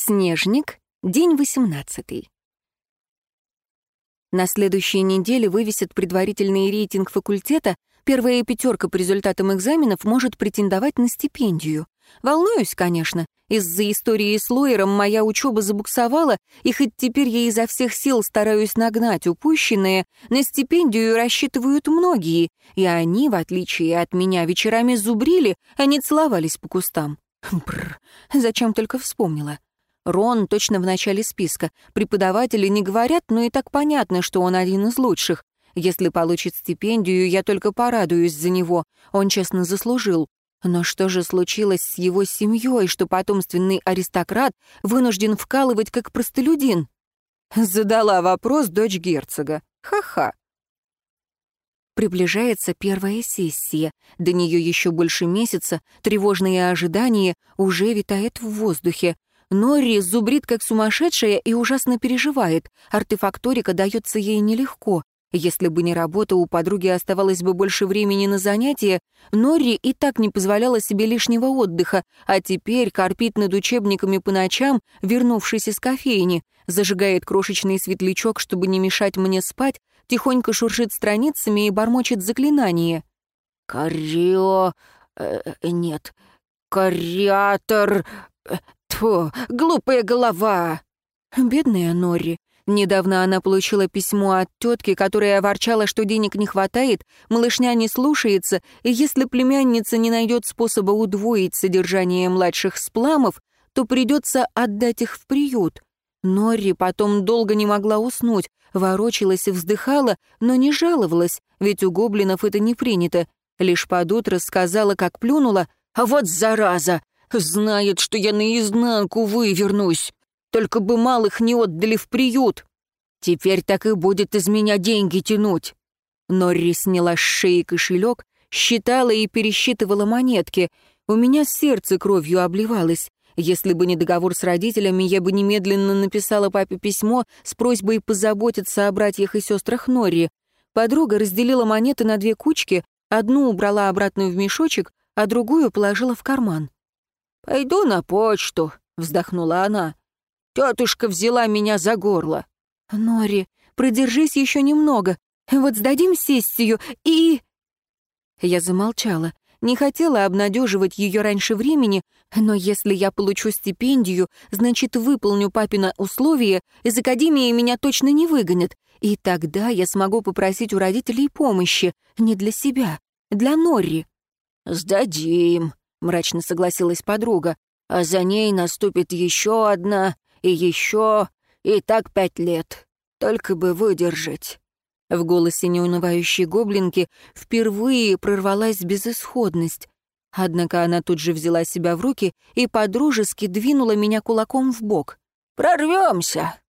Снежник, день 18. На следующей неделе вывесят предварительный рейтинг факультета, первая пятерка по результатам экзаменов может претендовать на стипендию. Волнуюсь, конечно. Из-за истории с Лойером моя учеба забуксовала, и хоть теперь я изо всех сил стараюсь нагнать упущенное, на стипендию рассчитывают многие, и они, в отличие от меня, вечерами зубрили, а не целовались по кустам. Бррр, зачем только вспомнила. Рон точно в начале списка. Преподаватели не говорят, но и так понятно, что он один из лучших. Если получит стипендию, я только порадуюсь за него. Он честно заслужил. Но что же случилось с его семьей, что потомственный аристократ вынужден вкалывать как простолюдин? Задала вопрос дочь герцога. Ха-ха. Приближается первая сессия. До нее еще больше месяца, тревожные ожидания уже витает в воздухе. Норри зубрит как сумасшедшая и ужасно переживает. Артефакторика дается ей нелегко. Если бы не работа, у подруги оставалось бы больше времени на занятия. Норри и так не позволяла себе лишнего отдыха, а теперь корпит над учебниками по ночам, вернувшись из кофейни, зажигает крошечный светлячок, чтобы не мешать мне спать, тихонько шуршит страницами и бормочет заклинание. «Карио... Э, нет, кариатор... Тьфу, глупая голова!» Бедная Норри. Недавно она получила письмо от тетки, которая ворчала, что денег не хватает, малышня не слушается, и если племянница не найдет способа удвоить содержание младших спламов, то придется отдать их в приют. Норри потом долго не могла уснуть, ворочалась и вздыхала, но не жаловалась, ведь у гоблинов это не принято. Лишь под утро сказала, как плюнула, «А вот зараза! Знает, что я наизнанку вывернусь. Только бы малых не отдали в приют. Теперь так и будет из меня деньги тянуть». Норри сняла с шеи кошелек, считала и пересчитывала монетки. У меня сердце кровью обливалось. Если бы не договор с родителями, я бы немедленно написала папе письмо с просьбой позаботиться о братьях и сестрах Норри. Подруга разделила монеты на две кучки, одну убрала обратно в мешочек, а другую положила в карман. «Пойду на почту», — вздохнула она. «Тетушка взяла меня за горло». «Нори, продержись еще немного. Вот сдадим сессию и...» Я замолчала. Не хотела обнадеживать ее раньше времени, но если я получу стипендию, значит, выполню папина условие, из академии меня точно не выгонят. И тогда я смогу попросить у родителей помощи. Не для себя, для Норри. «Сдадим», — мрачно согласилась подруга. «А за ней наступит еще одна, и еще, и так пять лет. Только бы выдержать». В голосе неунывающей гоблинки впервые прорвалась безысходность. Однако она тут же взяла себя в руки и подружески двинула меня кулаком в бок. «Прорвемся!